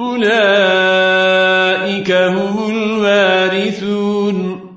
أولئك هم الوارثون.